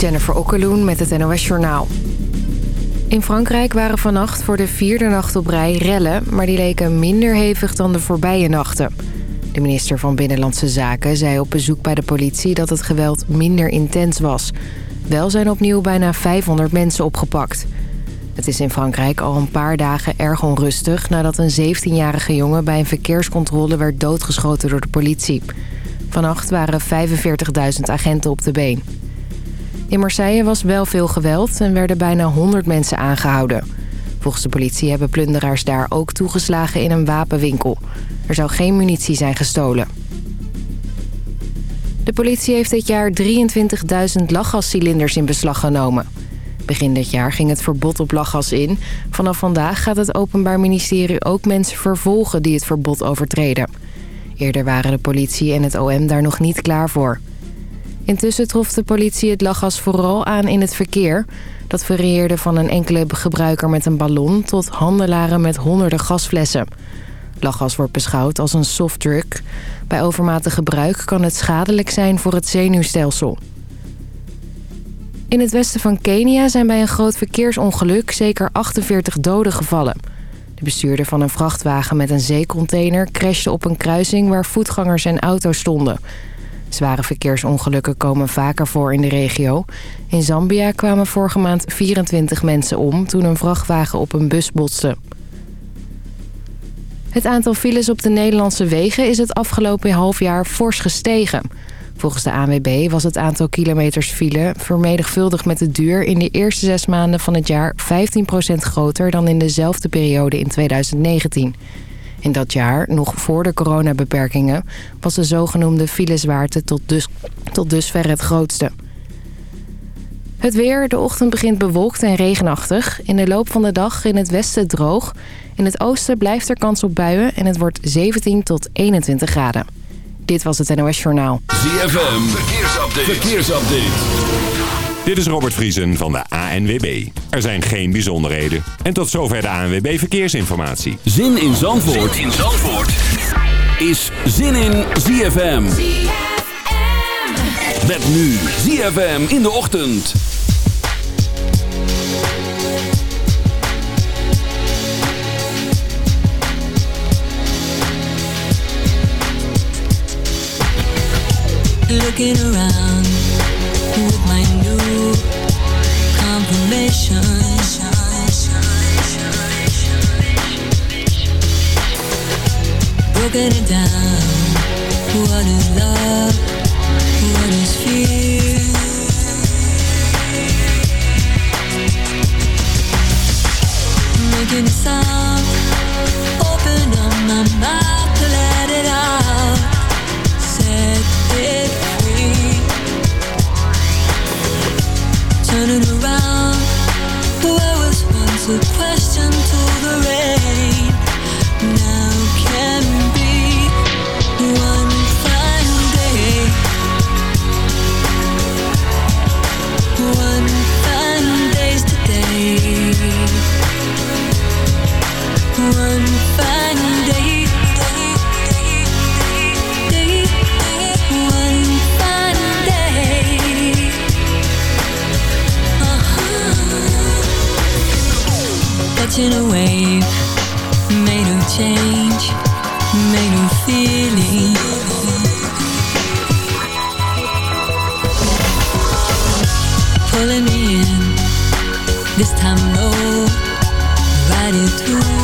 Jennifer Okkeloen met het NOS Journaal. In Frankrijk waren vannacht voor de vierde nacht op rij rellen... maar die leken minder hevig dan de voorbije nachten. De minister van Binnenlandse Zaken zei op bezoek bij de politie... dat het geweld minder intens was. Wel zijn opnieuw bijna 500 mensen opgepakt. Het is in Frankrijk al een paar dagen erg onrustig... nadat een 17-jarige jongen bij een verkeerscontrole werd doodgeschoten door de politie. Vannacht waren 45.000 agenten op de been. In Marseille was wel veel geweld en werden bijna 100 mensen aangehouden. Volgens de politie hebben plunderaars daar ook toegeslagen in een wapenwinkel. Er zou geen munitie zijn gestolen. De politie heeft dit jaar 23.000 lachgascilinders in beslag genomen. Begin dit jaar ging het verbod op lachgas in. Vanaf vandaag gaat het Openbaar Ministerie ook mensen vervolgen die het verbod overtreden. Eerder waren de politie en het OM daar nog niet klaar voor. Intussen trof de politie het lachgas vooral aan in het verkeer. Dat varieerde van een enkele gebruiker met een ballon... tot handelaren met honderden gasflessen. Lachgas wordt beschouwd als een softdrug. Bij overmatig gebruik kan het schadelijk zijn voor het zenuwstelsel. In het westen van Kenia zijn bij een groot verkeersongeluk zeker 48 doden gevallen. De bestuurder van een vrachtwagen met een zeecontainer crashte op een kruising waar voetgangers en auto's stonden. Zware verkeersongelukken komen vaker voor in de regio. In Zambia kwamen vorige maand 24 mensen om toen een vrachtwagen op een bus botste. Het aantal files op de Nederlandse wegen is het afgelopen half jaar fors gestegen. Volgens de ANWB was het aantal kilometers file vermenigvuldigd met de duur... in de eerste zes maanden van het jaar 15% groter dan in dezelfde periode in 2019. In dat jaar, nog voor de coronabeperkingen... was de zogenoemde filezwaarte tot, dus, tot dusver het grootste. Het weer, de ochtend begint bewolkt en regenachtig. In de loop van de dag in het westen droog. In het oosten blijft er kans op buien en het wordt 17 tot 21 graden. Dit was het NOS Journaal. ZFM, verkeersupdate. verkeersupdate. Dit is Robert Vriesen van de ANWB. Er zijn geen bijzonderheden. En tot zover de ANWB Verkeersinformatie. Zin in Zandvoort, zin in Zandvoort. is Zin in ZFM. ZFM. Met nu ZFM in de ochtend. Looking around with my Making a sound. Open up my mouth Turning around. Where was once a question to the rain. Catching a wave, made of change, made of feeling. Pulling me in, this time no, ride it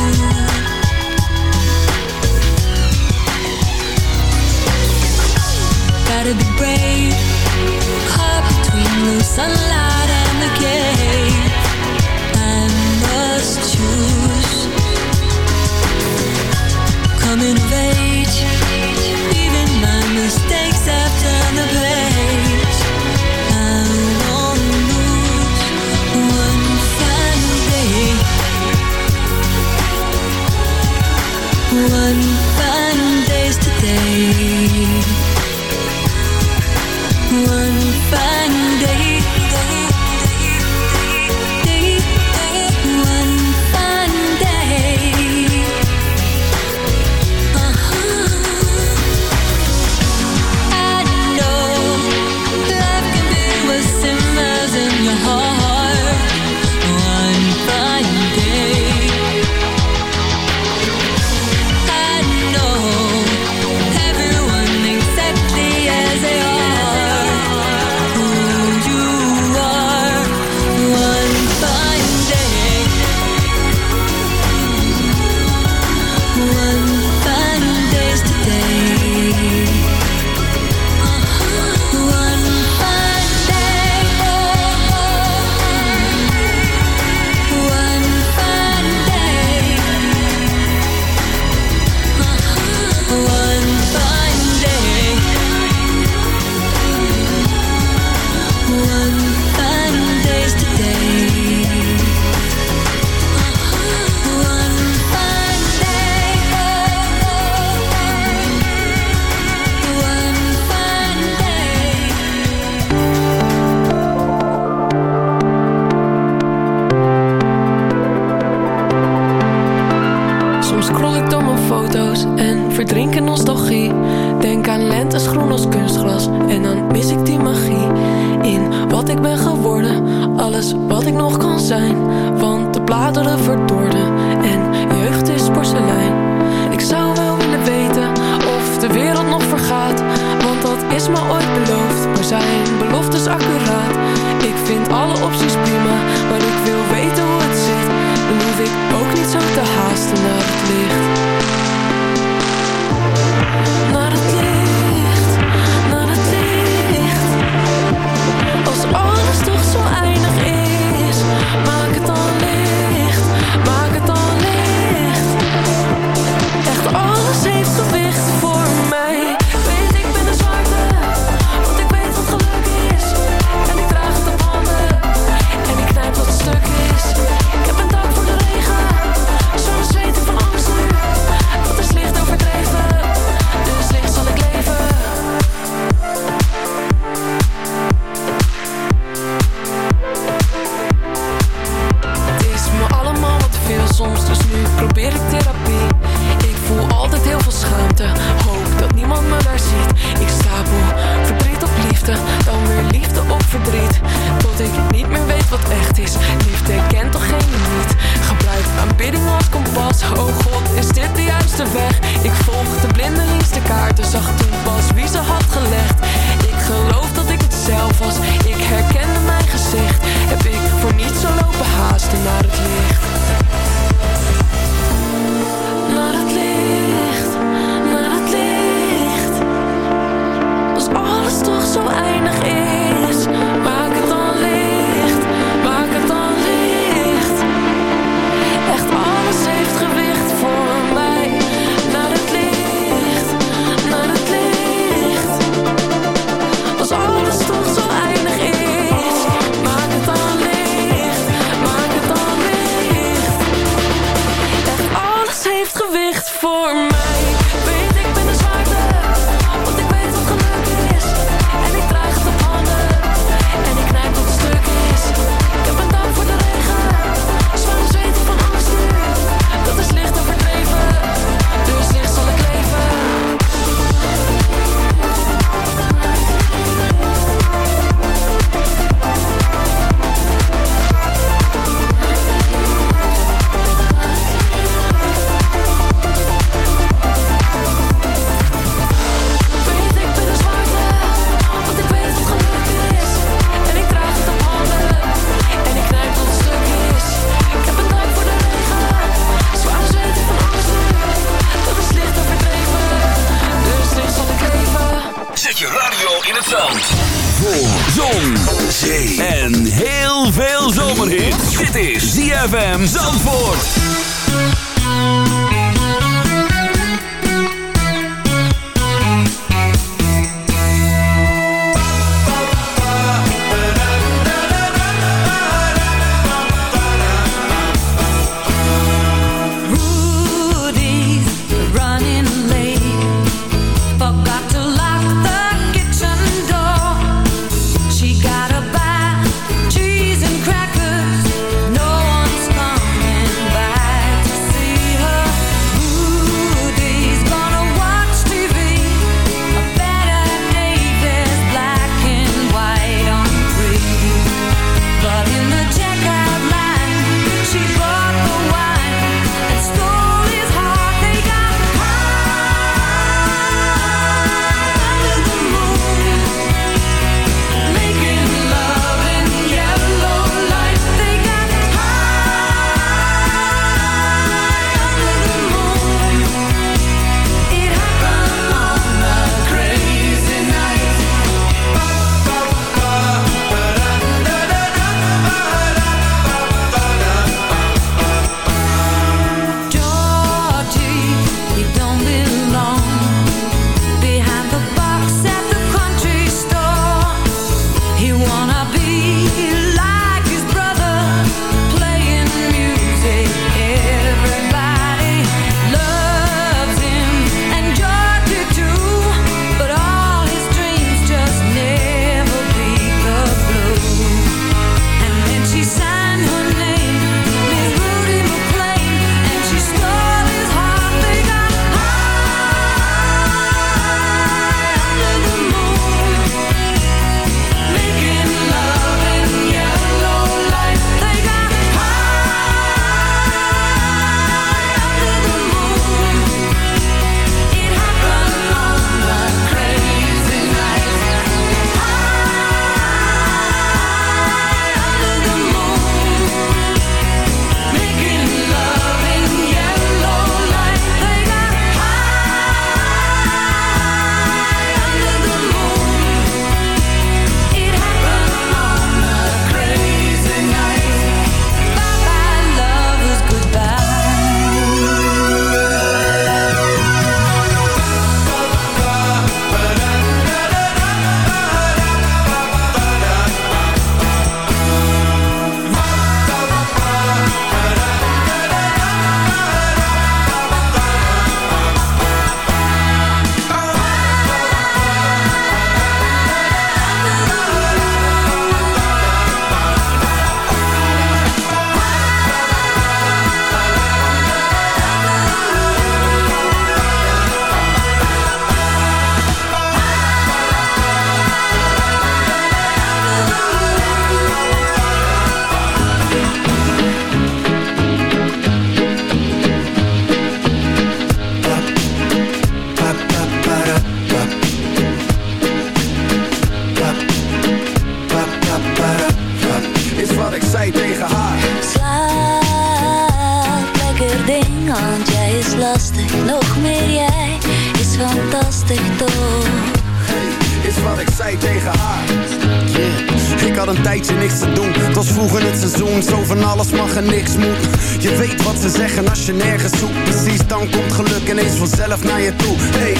geluk ineens vanzelf naar je toe. Hey,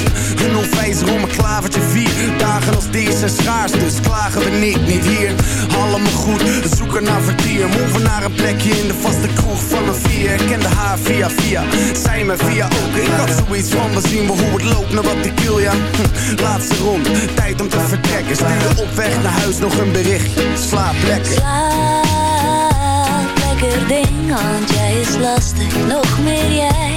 een onwijs om een klavertje vier. Dagen als deze zijn schaars, dus klagen we niet, niet hier. Allemaal goed, zoeken naar vertier. Move naar een plekje in de vaste kroeg van een vier. Ik kende haar via via, zij me via ook. Ik had zoiets van, we zien we hoe het loopt, naar wat ik wil, ja. Laatste rond, tijd om te vertrekken. Stuurde op weg naar huis nog een berichtje Slaap lekker. Slaap lekker ding, want jij is lastig. Nog meer jij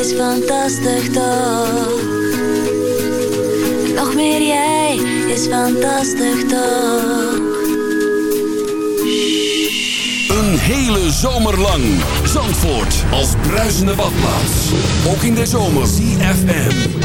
is fantastisch toch Nog meer jij is fantastisch toch Een hele zomer lang. Zandvoort als bruisende badplaats. Ook in de zomer. CFM.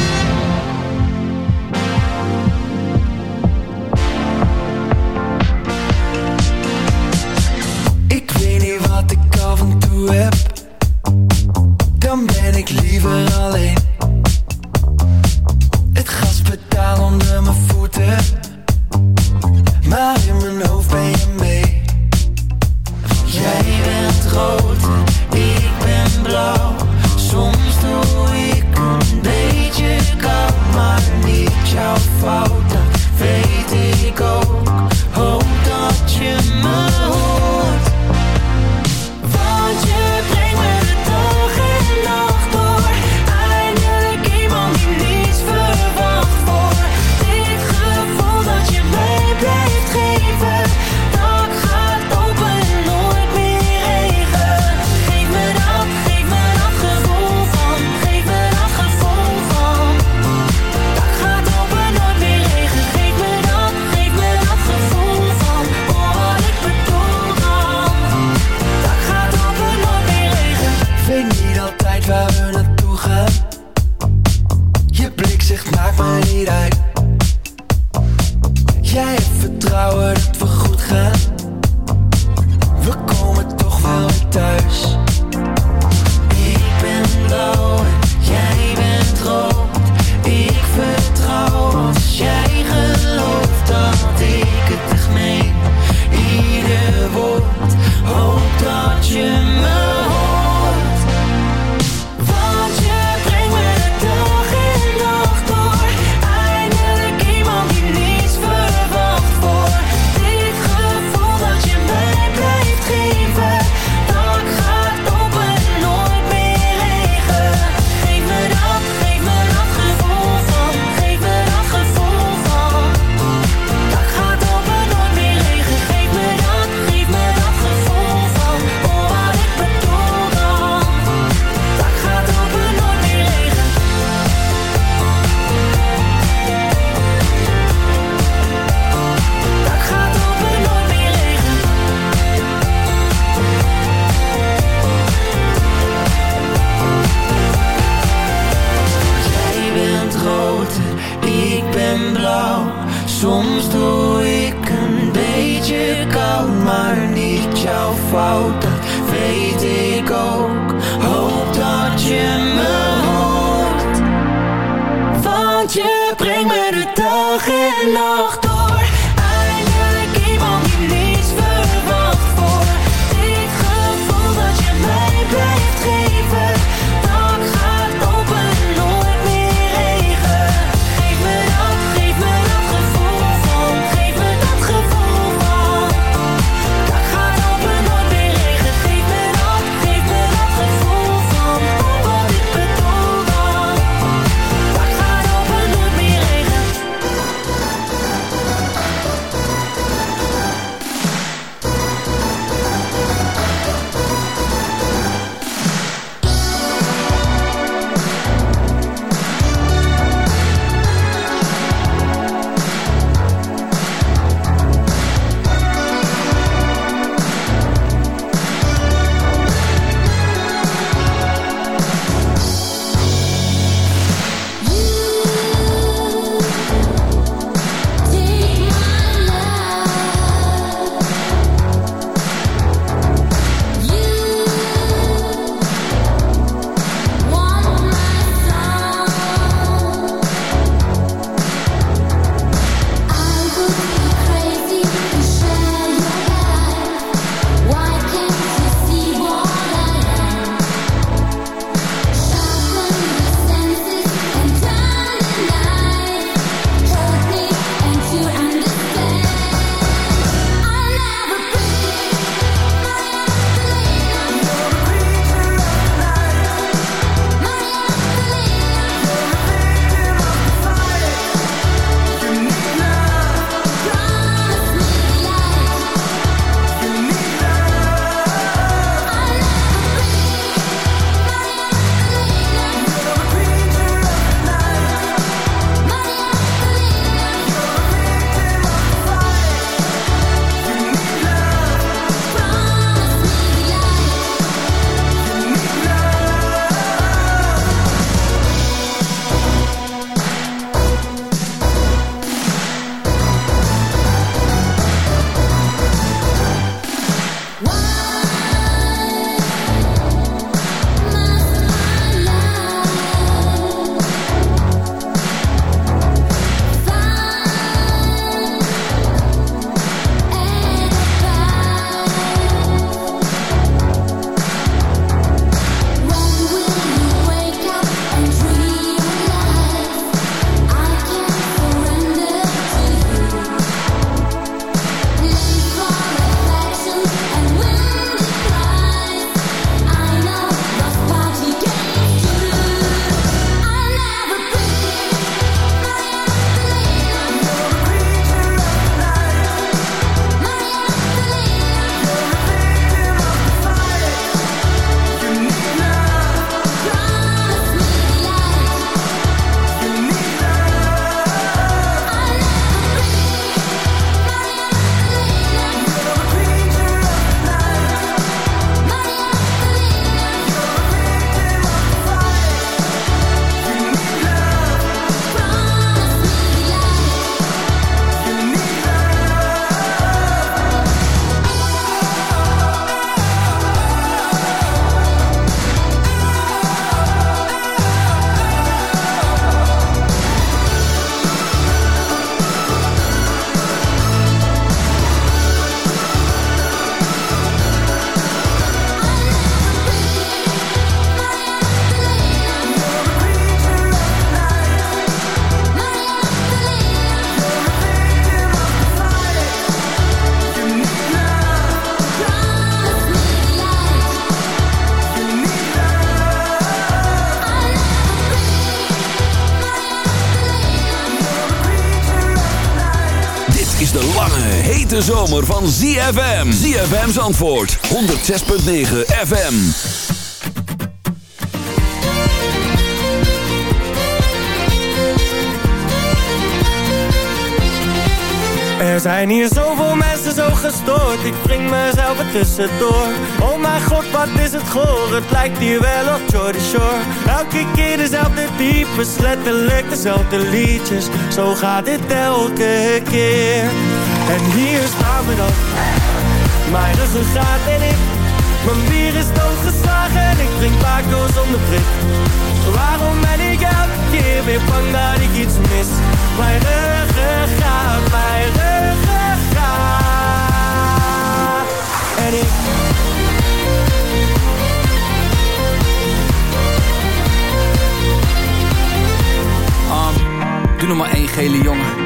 know. zomer van ZFM. ZFM's antwoord. 106.9 FM. Er zijn hier zoveel mensen zo gestoord. Ik breng mezelf er tussendoor. Oh mijn god, wat is het goor. Het lijkt hier wel op Jordy Shore. Elke keer dezelfde diepes. Letterlijk dezelfde liedjes. Zo gaat dit elke keer. En hier staan we dan. Mijn ruggengraat en ik. Mijn bier is doodgeslagen en ik drink Paco zonder prik. Waarom ben ik elke keer weer bang dat ik iets mis? Mijn ruggengraat, mijn ruggengraat. En ik... Doe nog maar één gele jongen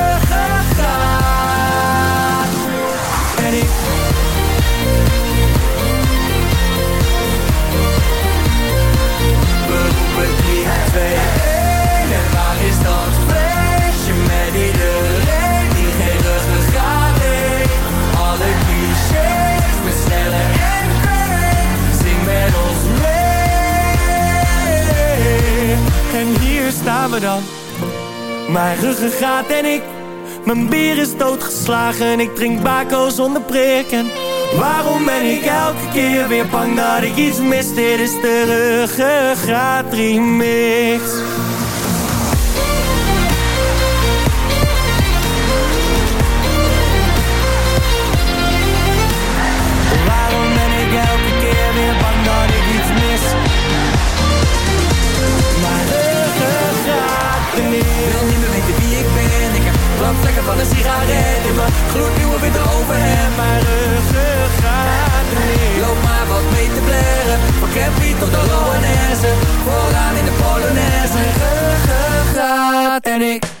3, 2, 1 En waar is dat feestje met iedereen die geen ruggengraat heeft? Alle clichés met en kwijt. Zing met ons mee. En hier staan we dan. Mijn ruggengraat en ik. Mijn bier is doodgeslagen. Ik drink bako zonder prik. En waarom ben ik elke keer weer bang dat ik iets mis? Dit is de ruggengraat. Waarom ben ik elke keer weer bang dat ik iets mis? Mijn ruggengraat remix. Ik wil niet meer weten wie ik ben. Ik heb brandvlekken van een sigaret in mijn gloednieuwe witte. Mijn tot de Loanesse. Vooraan in de Polonaise. Ruggengraat en ik.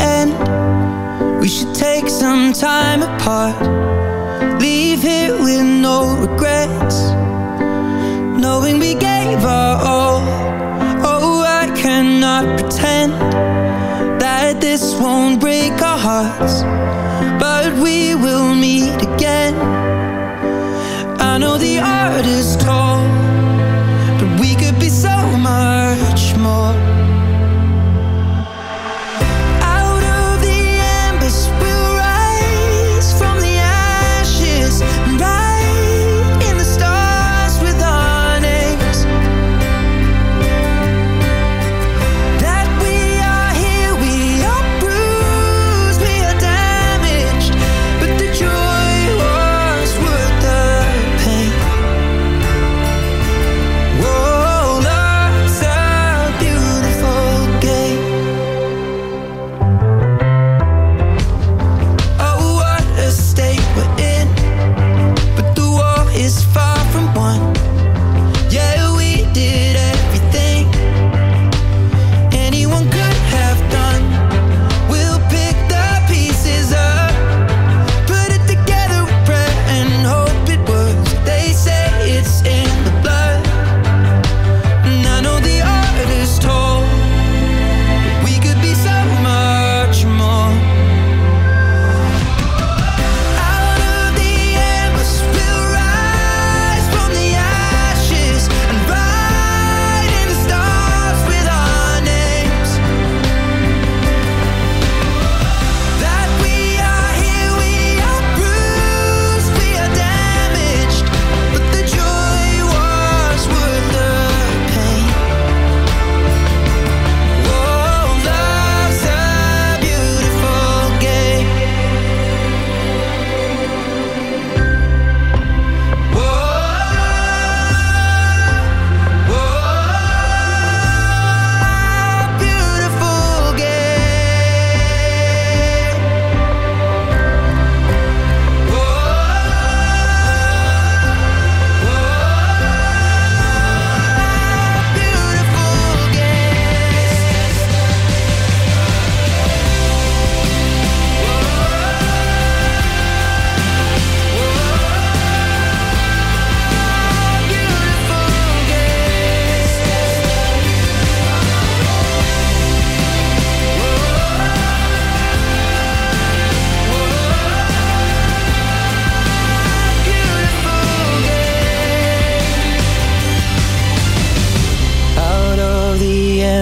end. We should take some time apart.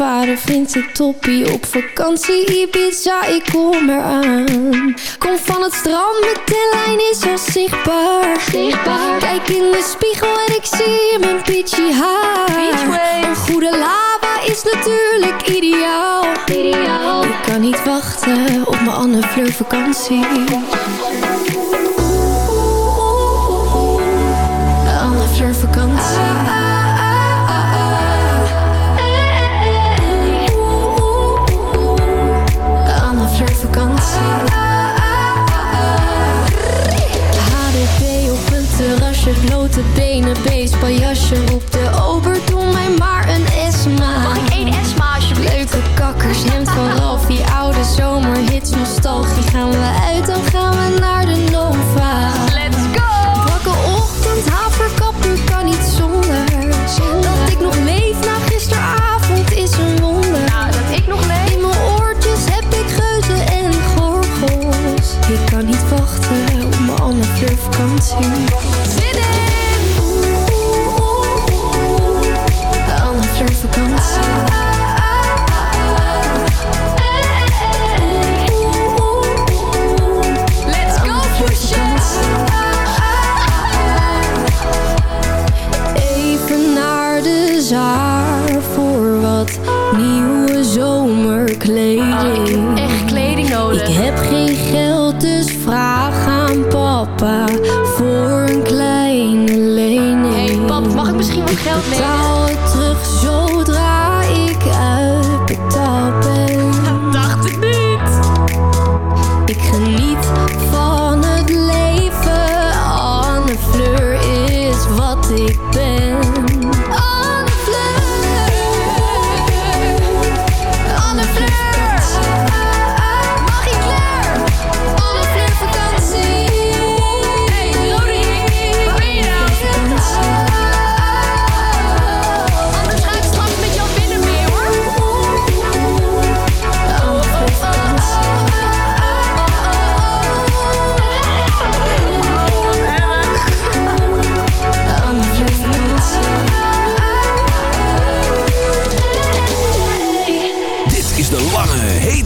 vader vindt het toppie Op vakantie Ibiza, ik kom eraan. Kom van het strand, mijn lijn is al zichtbaar. zichtbaar. Kijk in de spiegel en ik zie mijn peachy haar. Een goede lava is natuurlijk ideaal, ideaal. Ik kan niet wachten op mijn Anne Fleur vakantie.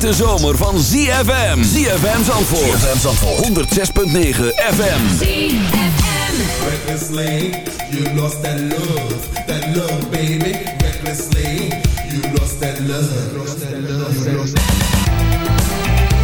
hete zomer van ZFM. ZFM Zandvoort. ZFM Zandvoort. 106.9 FM. ZFM. Recklessly, you lost that love. That love, baby. Recklessly, you lost that love. You lost that love. You lost that love.